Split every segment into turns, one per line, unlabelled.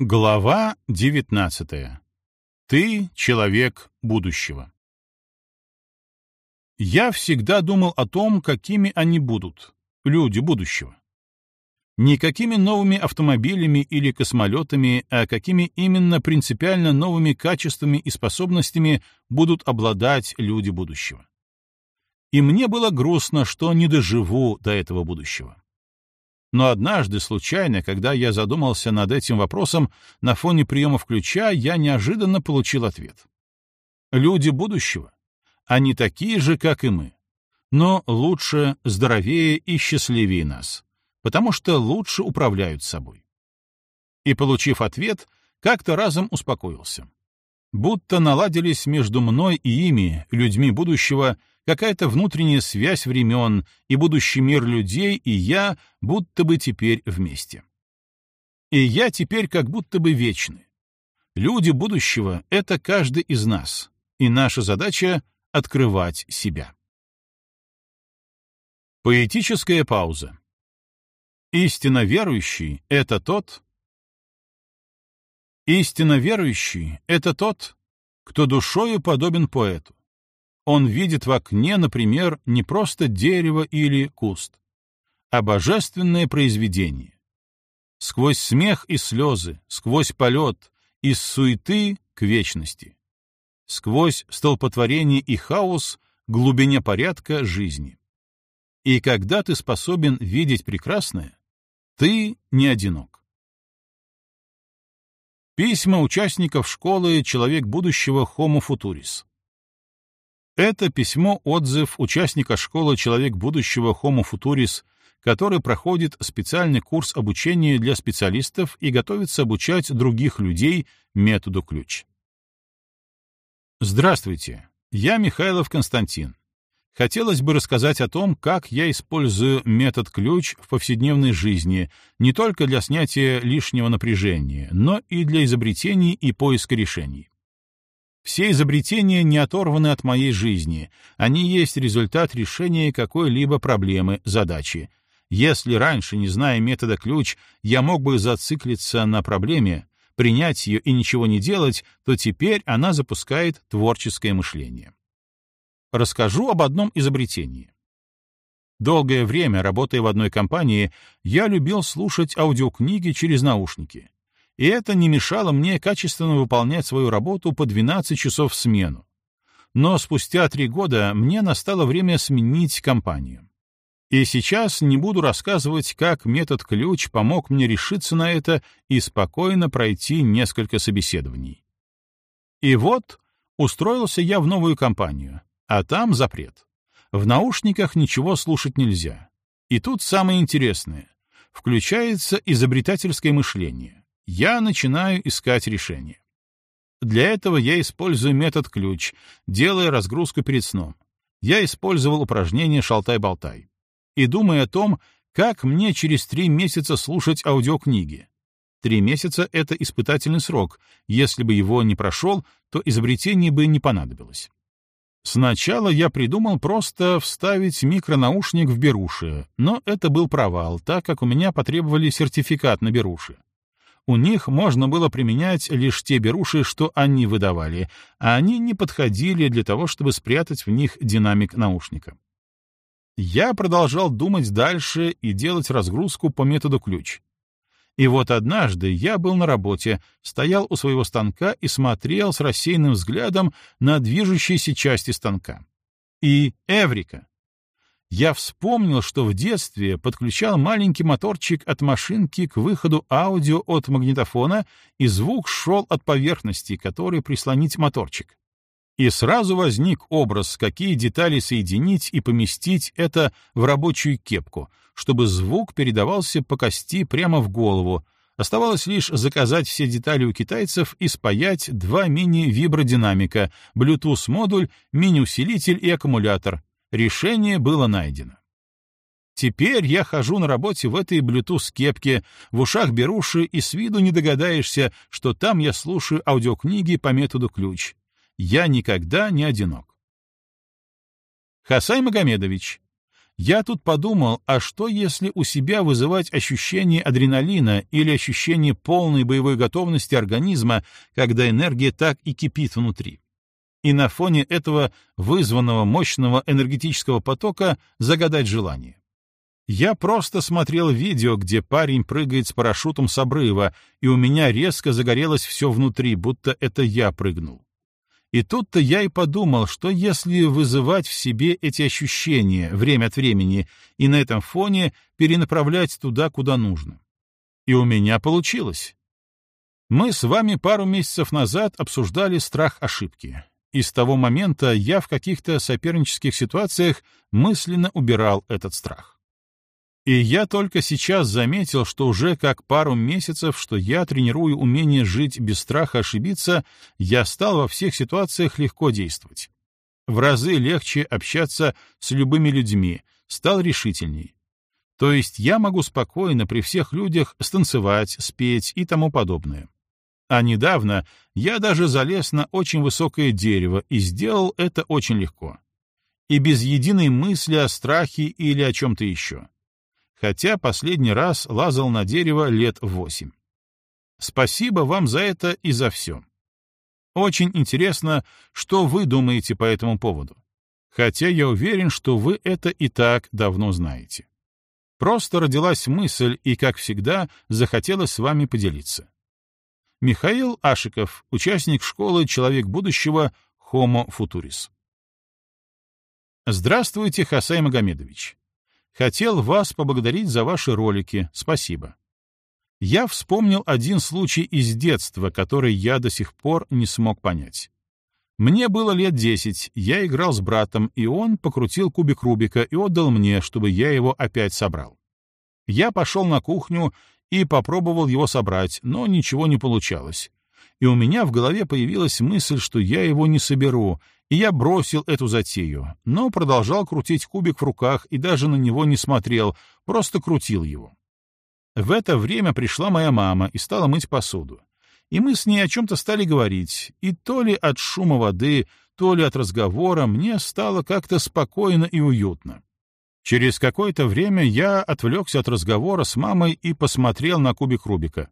Глава 19. Ты — человек будущего. Я всегда думал о том, какими они будут, люди будущего. Не какими новыми автомобилями или космолетами, а какими именно принципиально новыми качествами и способностями будут обладать люди будущего. И мне было грустно, что не доживу до этого будущего. Но однажды, случайно, когда я задумался над этим вопросом, на фоне приемов ключа я неожиданно получил ответ. Люди будущего, они такие же, как и мы, но лучше, здоровее и счастливее нас, потому что лучше управляют собой. И, получив ответ, как-то разом успокоился. Будто наладились между мной и ими, людьми будущего, какая-то внутренняя связь времен, и будущий мир людей, и я будто бы теперь вместе. И я теперь как будто бы вечны. Люди будущего — это каждый из нас, и наша задача — открывать себя. Поэтическая пауза. Истинно верующий — это тот, Истинно верующий — это тот, кто душою подобен поэту, он видит в окне, например, не просто дерево или куст, а божественное произведение. Сквозь смех и слезы, сквозь полет, из суеты к вечности. Сквозь столпотворение и хаос глубине порядка жизни. И когда ты способен видеть прекрасное, ты не одинок. Письма участников школы «Человек будущего» Homo Futuris. Это письмо-отзыв участника школы «Человек будущего» Homo Futuris, который проходит специальный курс обучения для специалистов и готовится обучать других людей методу ключ. Здравствуйте, я Михайлов Константин. Хотелось бы рассказать о том, как я использую метод ключ в повседневной жизни, не только для снятия лишнего напряжения, но и для изобретений и поиска решений. Все изобретения не оторваны от моей жизни, они есть результат решения какой-либо проблемы, задачи. Если раньше, не зная метода ключ, я мог бы зациклиться на проблеме, принять ее и ничего не делать, то теперь она запускает творческое мышление. Расскажу об одном изобретении. Долгое время, работая в одной компании, я любил слушать аудиокниги через наушники и это не мешало мне качественно выполнять свою работу по 12 часов в смену. Но спустя три года мне настало время сменить компанию. И сейчас не буду рассказывать, как метод ключ помог мне решиться на это и спокойно пройти несколько собеседований. И вот устроился я в новую компанию, а там запрет. В наушниках ничего слушать нельзя. И тут самое интересное. Включается изобретательское мышление я начинаю искать решение. Для этого я использую метод ключ, делая разгрузку перед сном. Я использовал упражнение «Шалтай-болтай». И думаю о том, как мне через три месяца слушать аудиокниги. Три месяца — это испытательный срок. Если бы его не прошел, то изобретение бы не понадобилось. Сначала я придумал просто вставить микронаушник в беруши, но это был провал, так как у меня потребовали сертификат на беруши. У них можно было применять лишь те беруши, что они выдавали, а они не подходили для того, чтобы спрятать в них динамик наушника. Я продолжал думать дальше и делать разгрузку по методу ключ. И вот однажды я был на работе, стоял у своего станка и смотрел с рассеянным взглядом на движущиеся части станка. И Эврика! Я вспомнил, что в детстве подключал маленький моторчик от машинки к выходу аудио от магнитофона, и звук шел от поверхности, которой прислонить моторчик. И сразу возник образ, какие детали соединить и поместить это в рабочую кепку, чтобы звук передавался по кости прямо в голову. Оставалось лишь заказать все детали у китайцев и спаять два мини-вибродинамика, Bluetooth-модуль, мини-усилитель и аккумулятор, Решение было найдено. Теперь я хожу на работе в этой Bluetooth-кепке, в ушах беруши, и с виду не догадаешься, что там я слушаю аудиокниги по методу ключ. Я никогда не одинок. Хасай Магомедович. Я тут подумал, а что если у себя вызывать ощущение адреналина или ощущение полной боевой готовности организма, когда энергия так и кипит внутри? И на фоне этого вызванного мощного энергетического потока загадать желание. Я просто смотрел видео, где парень прыгает с парашютом с обрыва, и у меня резко загорелось все внутри, будто это я прыгнул. И тут-то я и подумал, что если вызывать в себе эти ощущения время от времени и на этом фоне перенаправлять туда, куда нужно. И у меня получилось. Мы с вами пару месяцев назад обсуждали страх ошибки. И с того момента я в каких-то сопернических ситуациях мысленно убирал этот страх. И я только сейчас заметил, что уже как пару месяцев, что я тренирую умение жить без страха ошибиться, я стал во всех ситуациях легко действовать. В разы легче общаться с любыми людьми, стал решительней. То есть я могу спокойно при всех людях станцевать, спеть и тому подобное. А недавно я даже залез на очень высокое дерево и сделал это очень легко. И без единой мысли о страхе или о чем-то еще хотя последний раз лазал на дерево лет восемь. Спасибо вам за это и за все. Очень интересно, что вы думаете по этому поводу. Хотя я уверен, что вы это и так давно знаете. Просто родилась мысль, и, как всегда, захотелось с вами поделиться. Михаил Ашиков, участник школы «Человек будущего» Homo Futuris. Здравствуйте, Хасай Магомедович. Хотел вас поблагодарить за ваши ролики. Спасибо. Я вспомнил один случай из детства, который я до сих пор не смог понять. Мне было лет десять, я играл с братом, и он покрутил кубик Рубика и отдал мне, чтобы я его опять собрал. Я пошел на кухню и попробовал его собрать, но ничего не получалось. И у меня в голове появилась мысль, что я его не соберу, и я бросил эту затею, но продолжал крутить кубик в руках и даже на него не смотрел, просто крутил его. В это время пришла моя мама и стала мыть посуду. И мы с ней о чем-то стали говорить, и то ли от шума воды, то ли от разговора мне стало как-то спокойно и уютно. Через какое-то время я отвлекся от разговора с мамой и посмотрел на кубик Рубика.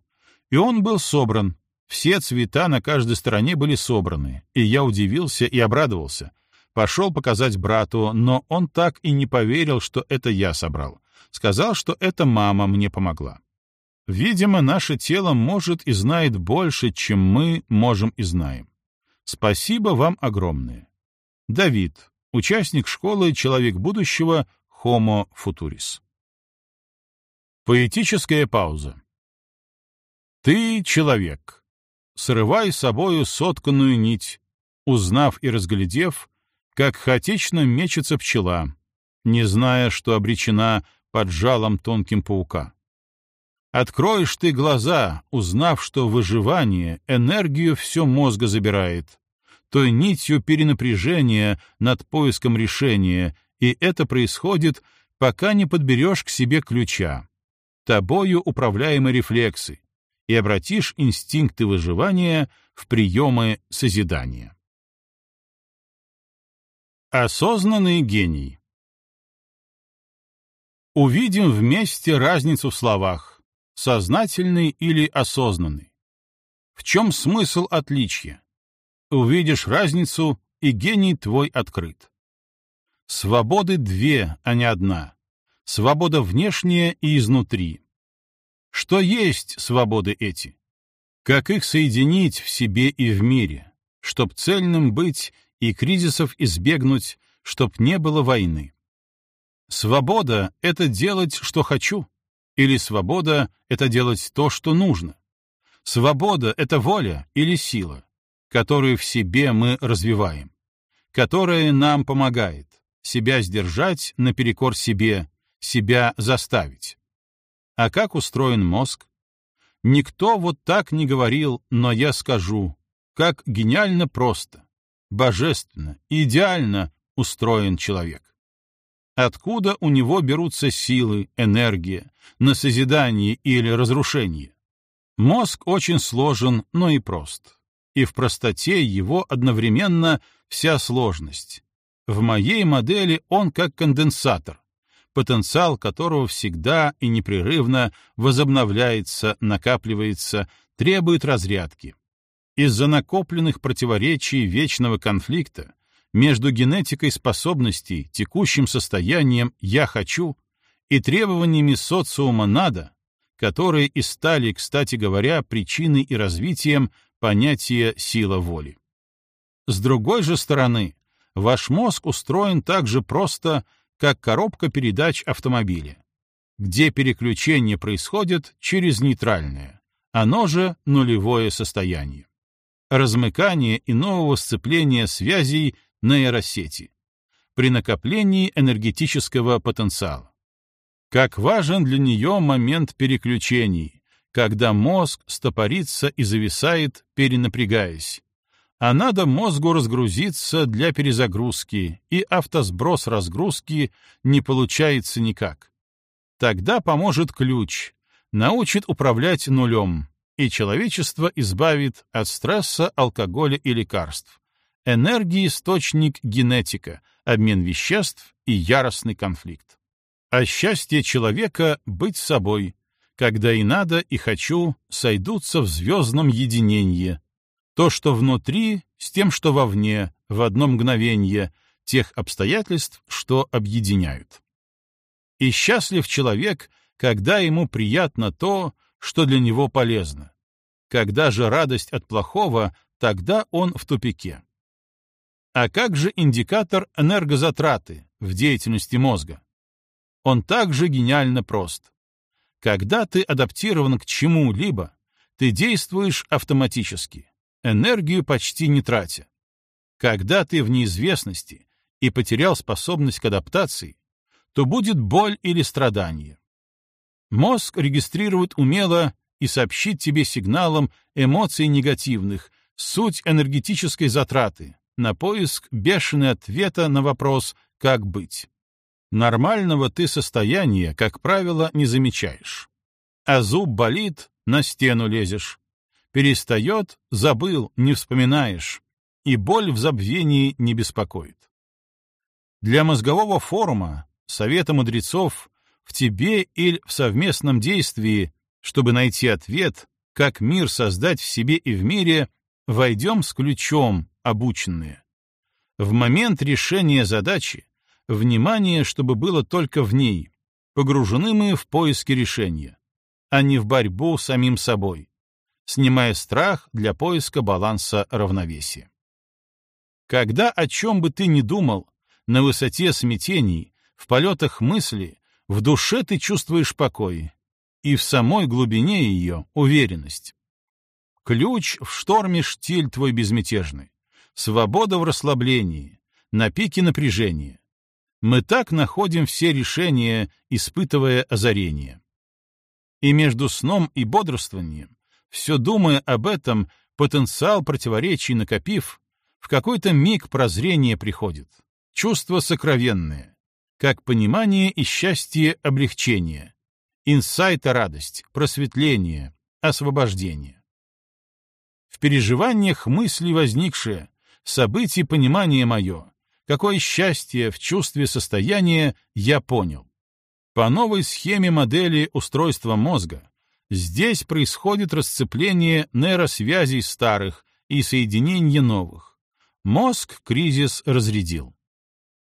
И он был собран, все цвета на каждой стороне были собраны, и я удивился и обрадовался. Пошел показать брату, но он так и не поверил, что это я собрал. Сказал, что это мама мне помогла. Видимо, наше тело может и знает больше, чем мы можем и знаем. Спасибо вам огромное. Давид, участник школы «Человек будущего» Homo Futuris. Поэтическая пауза. Ты — человек срывай собою сотканную нить, узнав и разглядев, как хаотично мечется пчела, не зная, что обречена под жалом тонким паука. Откроешь ты глаза, узнав, что выживание энергию все мозга забирает, той нитью перенапряжения над поиском решения, и это происходит, пока не подберешь к себе ключа. Тобою управляемы рефлексы, и обратишь инстинкты выживания в приемы созидания. Осознанный гений Увидим вместе разницу в словах, сознательный или осознанный. В чем смысл отличия? Увидишь разницу, и гений твой открыт. Свободы две, а не одна. Свобода внешняя и изнутри, что есть свободы эти? Как их соединить в себе и в мире, чтоб цельным быть и кризисов избегнуть, чтоб не было войны? Свобода — это делать, что хочу, или свобода — это делать то, что нужно? Свобода — это воля или сила, которую в себе мы развиваем, которая нам помогает себя сдержать наперекор себе, себя заставить. А как устроен мозг? Никто вот так не говорил, но я скажу, как гениально просто, божественно, идеально устроен человек. Откуда у него берутся силы, энергия, на созидание или разрушение? Мозг очень сложен, но и прост. И в простоте его одновременно вся сложность. В моей модели он как конденсатор, потенциал которого всегда и непрерывно возобновляется, накапливается, требует разрядки. Из-за накопленных противоречий вечного конфликта между генетикой способностей, текущим состоянием «я хочу» и требованиями социума «надо», которые и стали, кстати говоря, причиной и развитием понятия «сила воли». С другой же стороны, ваш мозг устроен так же просто, как коробка передач автомобиля, где переключение происходит через нейтральное, оно же нулевое состояние. Размыкание и нового сцепления связей нейросети при накоплении энергетического потенциала. Как важен для нее момент переключений, когда мозг стопорится и зависает, перенапрягаясь, а надо мозгу разгрузиться для перезагрузки, и автосброс разгрузки не получается никак. Тогда поможет ключ, научит управлять нулем, и человечество избавит от стресса, алкоголя и лекарств. Энергии — источник генетика, обмен веществ и яростный конфликт. А счастье человека — быть собой, когда и надо, и хочу сойдутся в звездном единении, то, что внутри, с тем, что вовне, в одно мгновение, тех обстоятельств, что объединяют. И счастлив человек, когда ему приятно то, что для него полезно. Когда же радость от плохого, тогда он в тупике. А как же индикатор энергозатраты в деятельности мозга? Он также гениально прост. Когда ты адаптирован к чему-либо, ты действуешь автоматически энергию почти не тратя. Когда ты в неизвестности и потерял способность к адаптации, то будет боль или страдание. Мозг регистрирует умело и сообщит тебе сигналом эмоций негативных, суть энергетической затраты, на поиск бешеный ответа на вопрос «как быть?». Нормального ты состояния, как правило, не замечаешь. А зуб болит, на стену лезешь. Перестает, забыл, не вспоминаешь, и боль в забвении не беспокоит. Для мозгового форума, совета мудрецов, в тебе или в совместном действии, чтобы найти ответ, как мир создать в себе и в мире, войдем с ключом, обученные. В момент решения задачи внимание, чтобы было только в ней, погружены мы в поиски решения, а не в борьбу с самим собой, снимая страх для поиска баланса равновесия. Когда о чем бы ты ни думал, на высоте смятений, в полетах мысли, в душе ты чувствуешь покой, и в самой глубине ее — уверенность. Ключ в шторме штиль твой безмятежный, свобода в расслаблении, на пике напряжения. Мы так находим все решения, испытывая озарение. И между сном и бодрствованием все думая об этом, потенциал противоречий накопив, в какой-то миг прозрение приходит, чувство сокровенное, как понимание и счастье облегчения, инсайта радость, просветление, освобождение. В переживаниях мысли возникшие, событий понимание мое, какое счастье в чувстве состояния я понял. По новой схеме модели устройства мозга Здесь происходит расцепление нейросвязей старых и соединение новых. Мозг кризис разрядил.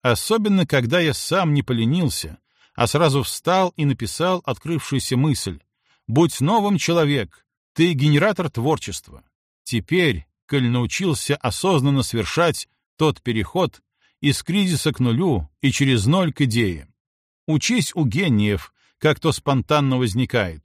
Особенно, когда я сам не поленился, а сразу встал и написал открывшуюся мысль. «Будь новым человек, ты генератор творчества. Теперь, коль научился осознанно совершать тот переход из кризиса к нулю и через ноль к идее. Учись у гениев, как то спонтанно возникает,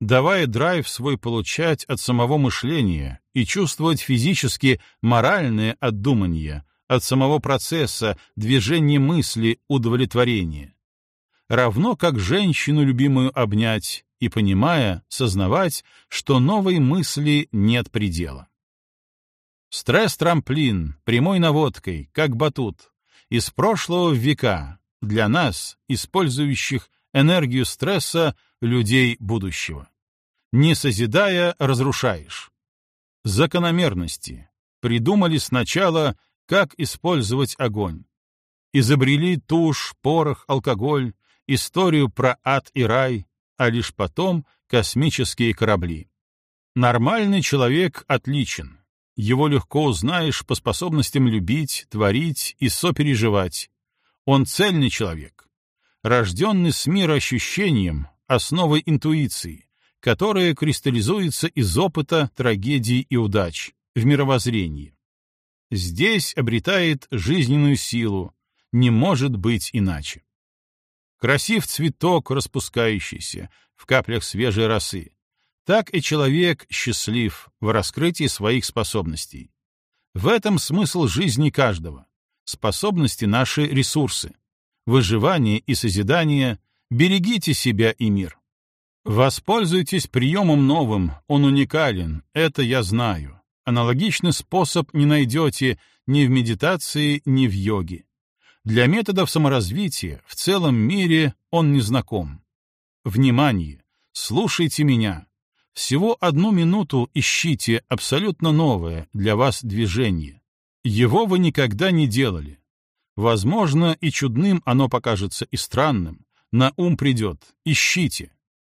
давая драйв свой получать от самого мышления и чувствовать физически моральное отдумание, от самого процесса, движения мысли, удовлетворения. Равно как женщину любимую обнять и, понимая, сознавать, что новой мысли нет предела. Стресс-трамплин, прямой наводкой, как батут, из прошлого века, для нас, использующих энергию стресса, людей будущего. Не созидая, разрушаешь. Закономерности. Придумали сначала, как использовать огонь. Изобрели тушь, порох, алкоголь, историю про ад и рай, а лишь потом космические корабли. Нормальный человек отличен. Его легко узнаешь по способностям любить, творить и сопереживать. Он цельный человек, рожденный с мироощущением, основой интуиции, которая кристаллизуется из опыта, трагедий и удач, в мировоззрении. Здесь обретает жизненную силу, не может быть иначе. Красив цветок, распускающийся в каплях свежей росы. Так и человек счастлив в раскрытии своих способностей. В этом смысл жизни каждого. Способности — наши ресурсы. Выживание и созидание — берегите себя и мир. Воспользуйтесь приемом новым, он уникален, это я знаю. Аналогичный способ не найдете ни в медитации, ни в йоге. Для методов саморазвития в целом мире он не знаком. Внимание! Слушайте меня. Всего одну минуту ищите абсолютно новое для вас движение. Его вы никогда не делали. Возможно, и чудным оно покажется, и странным. На ум придет. Ищите.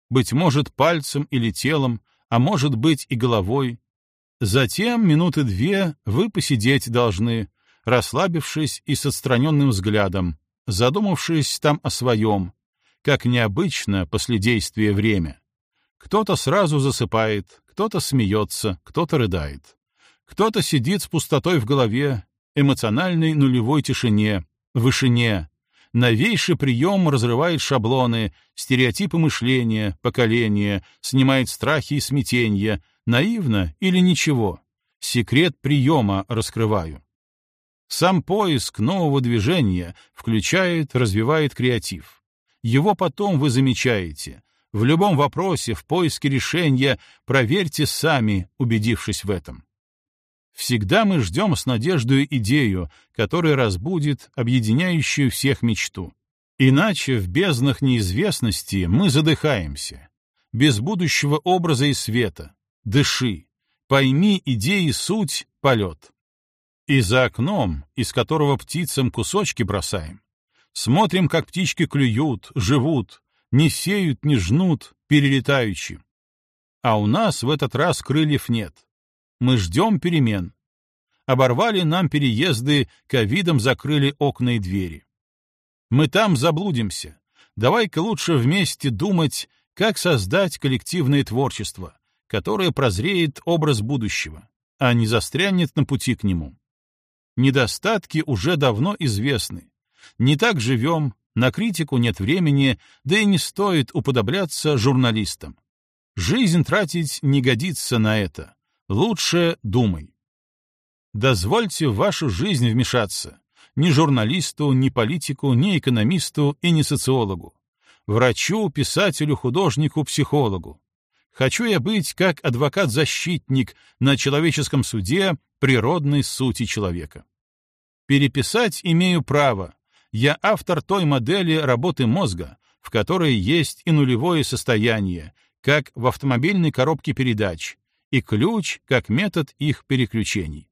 Быть может, пальцем или телом, а может быть и головой. Затем минуты две вы посидеть должны, расслабившись и с отстраненным взглядом, задумавшись там о своем, как необычно после действия время. Кто-то сразу засыпает, кто-то смеется, кто-то рыдает. Кто-то сидит с пустотой в голове, эмоциональной нулевой тишине, вышине. Новейший прием разрывает шаблоны, стереотипы мышления, поколения, снимает страхи и смятения, наивно или ничего. Секрет приема раскрываю. Сам поиск нового движения включает, развивает креатив. Его потом вы замечаете. В любом вопросе, в поиске решения проверьте сами, убедившись в этом. Всегда мы ждем с надеждой идею, которая разбудит объединяющую всех мечту. Иначе в безднах неизвестности мы задыхаемся. Без будущего образа и света. Дыши. Пойми идеи суть — полет. И за окном, из которого птицам кусочки бросаем, смотрим, как птички клюют, живут, не сеют, не жнут, перелетающие. А у нас в этот раз крыльев нет. Мы ждем перемен. Оборвали нам переезды, ковидом закрыли окна и двери. Мы там заблудимся. Давай-ка лучше вместе думать, как создать коллективное творчество, которое прозреет образ будущего, а не застрянет на пути к нему. Недостатки уже давно известны. Не так живем, на критику нет времени, да и не стоит уподобляться журналистам. Жизнь тратить не годится на это. Лучше думай. Дозвольте в вашу жизнь вмешаться. Ни журналисту, ни политику, ни экономисту и ни социологу. Врачу, писателю, художнику, психологу. Хочу я быть как адвокат-защитник на человеческом суде природной сути человека. Переписать имею право. Я автор той модели работы мозга, в которой есть и нулевое состояние, как в автомобильной коробке передач, и ключ как метод их переключений.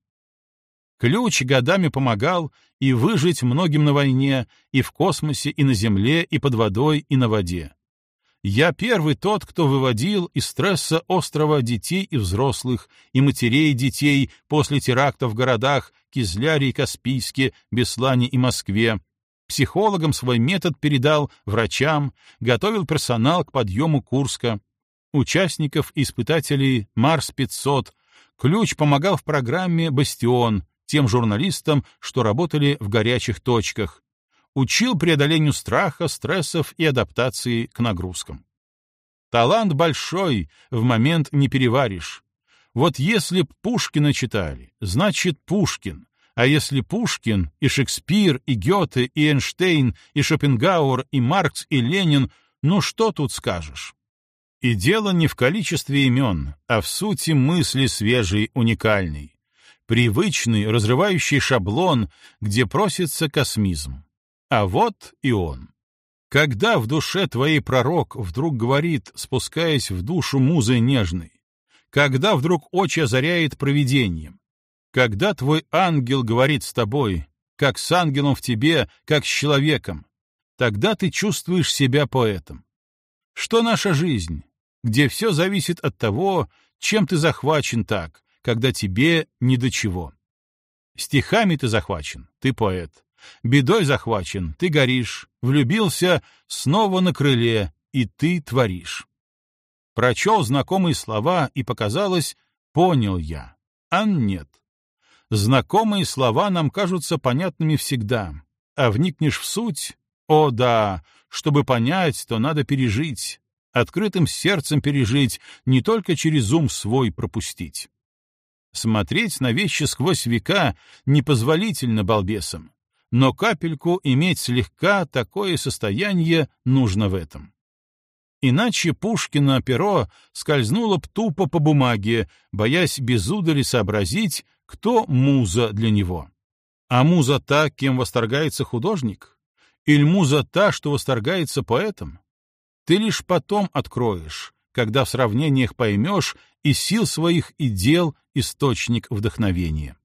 Ключ годами помогал и выжить многим на войне, и в космосе, и на Земле, и под водой, и на воде. Я первый тот, кто выводил из стресса острова детей и взрослых, и матерей детей после терактов в городах Кизляре и Каспийске, Беслане и Москве. Психологам свой метод передал врачам, готовил персонал к подъему Курска. Участников испытателей Марс-500. Ключ помогал в программе «Бастион», тем журналистам, что работали в горячих точках, учил преодолению страха, стрессов и адаптации к нагрузкам. Талант большой, в момент не переваришь. Вот если б Пушкина читали, значит Пушкин, а если Пушкин, и Шекспир, и Гёте, и Эйнштейн, и Шопенгауэр, и Маркс, и Ленин, ну что тут скажешь? И дело не в количестве имен, а в сути мысли свежей, уникальной. Привычный, разрывающий шаблон, где просится космизм. А вот и он. Когда в душе твоей пророк вдруг говорит, спускаясь в душу музы нежной, когда вдруг очи озаряет провидением, когда твой ангел говорит с тобой, как с ангелом в тебе, как с человеком, Тогда ты чувствуешь себя поэтом. Что наша жизнь, где все зависит от того, чем ты захвачен так, когда тебе ни до чего. Стихами ты захвачен, ты поэт. Бедой захвачен, ты горишь. Влюбился снова на крыле, и ты творишь. Прочел знакомые слова, и показалось, понял я. А нет. Знакомые слова нам кажутся понятными всегда, а вникнешь в суть — о да, чтобы понять, то надо пережить, открытым сердцем пережить, не только через ум свой пропустить. Смотреть на вещи сквозь века непозволительно балбесам, но капельку иметь слегка такое состояние нужно в этом. Иначе Пушкина перо скользнуло б тупо по бумаге, боясь без удали сообразить, кто муза для него. А муза та, кем восторгается художник? Или муза та, что восторгается поэтом? Ты лишь потом откроешь, когда в сравнениях поймешь и сил своих и дел источник вдохновения.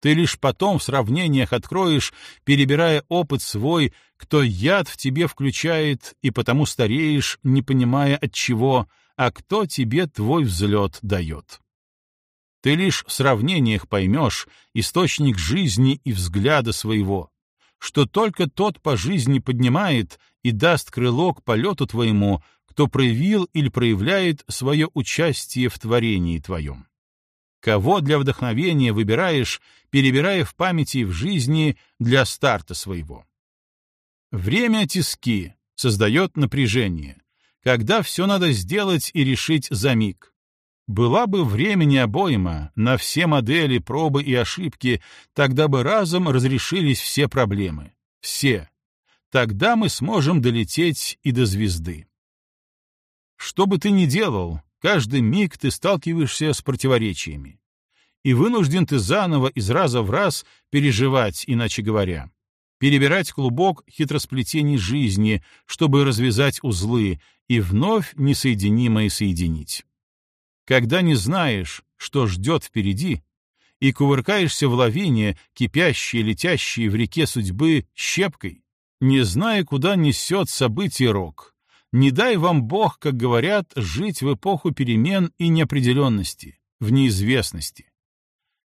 Ты лишь потом в сравнениях откроешь, перебирая опыт свой, кто яд в тебе включает, и потому стареешь, не понимая от чего, а кто тебе твой взлет дает. Ты лишь в сравнениях поймешь источник жизни и взгляда своего, что только тот по жизни поднимает и даст крыло к полету твоему, кто проявил или проявляет свое участие в творении твоем. Кого для вдохновения выбираешь, перебирая в памяти и в жизни для старта своего. Время тиски создает напряжение, когда все надо сделать и решить за миг. Была бы времени обойма на все модели, пробы и ошибки, тогда бы разом разрешились все проблемы. Все. Тогда мы сможем долететь и до звезды. Что бы ты ни делал, Каждый миг ты сталкиваешься с противоречиями. И вынужден ты заново из раза в раз переживать, иначе говоря. Перебирать клубок хитросплетений жизни, чтобы развязать узлы и вновь несоединимое соединить. Когда не знаешь, что ждет впереди, и кувыркаешься в лавине, кипящей, летящей в реке судьбы щепкой, не зная, куда несет событие рок, не дай вам Бог, как говорят, жить в эпоху перемен и неопределенности, в неизвестности.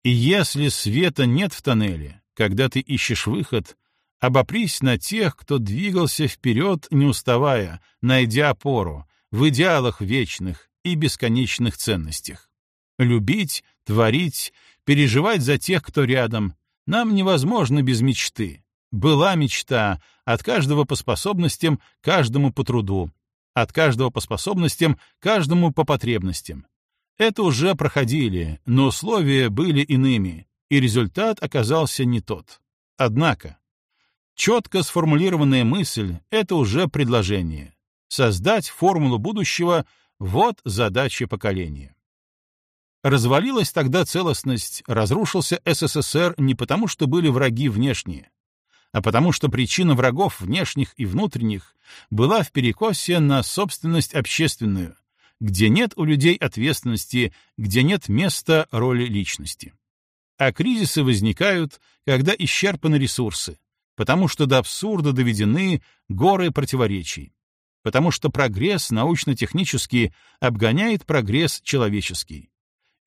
И если света нет в тоннеле, когда ты ищешь выход, обопрись на тех, кто двигался вперед, не уставая, найдя опору, в идеалах вечных и бесконечных ценностях. Любить, творить, переживать за тех, кто рядом, нам невозможно без мечты, была мечта, от каждого по способностям, каждому по труду, от каждого по способностям, каждому по потребностям. Это уже проходили, но условия были иными, и результат оказался не тот. Однако, четко сформулированная мысль — это уже предложение. Создать формулу будущего — вот задача поколения. Развалилась тогда целостность, разрушился СССР не потому, что были враги внешние, а потому что причина врагов внешних и внутренних была в перекосе на собственность общественную, где нет у людей ответственности, где нет места роли личности. А кризисы возникают, когда исчерпаны ресурсы, потому что до абсурда доведены горы противоречий, потому что прогресс научно-технический обгоняет прогресс человеческий,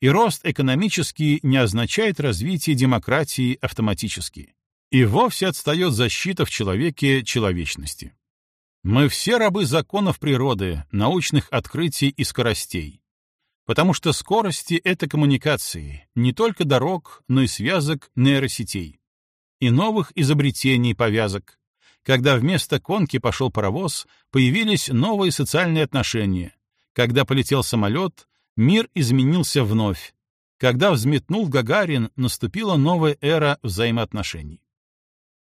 и рост экономический не означает развитие демократии автоматически и вовсе отстает защита в человеке человечности. Мы все рабы законов природы, научных открытий и скоростей. Потому что скорости — это коммуникации, не только дорог, но и связок нейросетей. И новых изобретений повязок. Когда вместо конки пошел паровоз, появились новые социальные отношения. Когда полетел самолет, мир изменился вновь. Когда взметнул Гагарин, наступила новая эра взаимоотношений.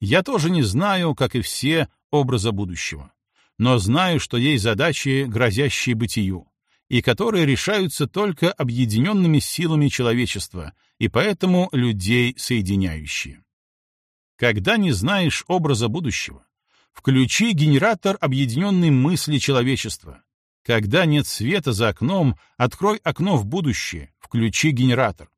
Я тоже не знаю, как и все, образа будущего, но знаю, что есть задачи, грозящие бытию, и которые решаются только объединенными силами человечества, и поэтому людей соединяющие. Когда не знаешь образа будущего, включи генератор объединенной мысли человечества. Когда нет света за окном, открой окно в будущее, включи генератор.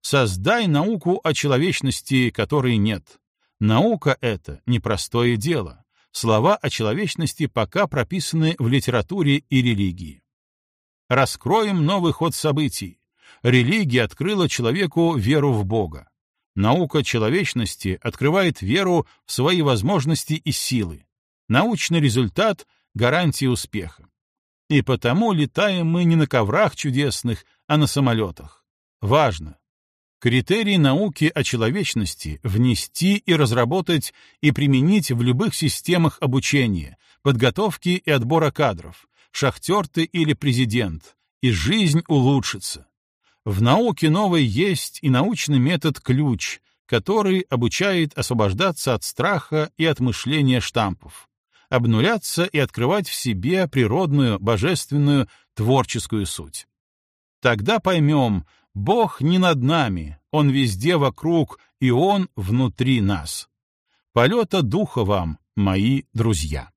Создай науку о человечности, которой нет. Наука — это непростое дело. слова о человечности пока прописаны в литературе и религии. Раскроем новый ход событий. Религия открыла человеку веру в Бога. Наука человечности открывает веру в свои возможности и силы. Научный результат — гарантия успеха. И потому летаем мы не на коврах чудесных, а на самолетах. Важно. Критерии науки о человечности внести и разработать и применить в любых системах обучения, подготовки и отбора кадров, шахтер ты или президент, и жизнь улучшится. В науке новой есть и научный метод «ключ», который обучает освобождаться от страха и от мышления штампов, обнуляться и открывать в себе природную, божественную, творческую суть. Тогда поймем, Бог не над нами, Он везде вокруг, и Он внутри нас. Полета духа вам, мои друзья.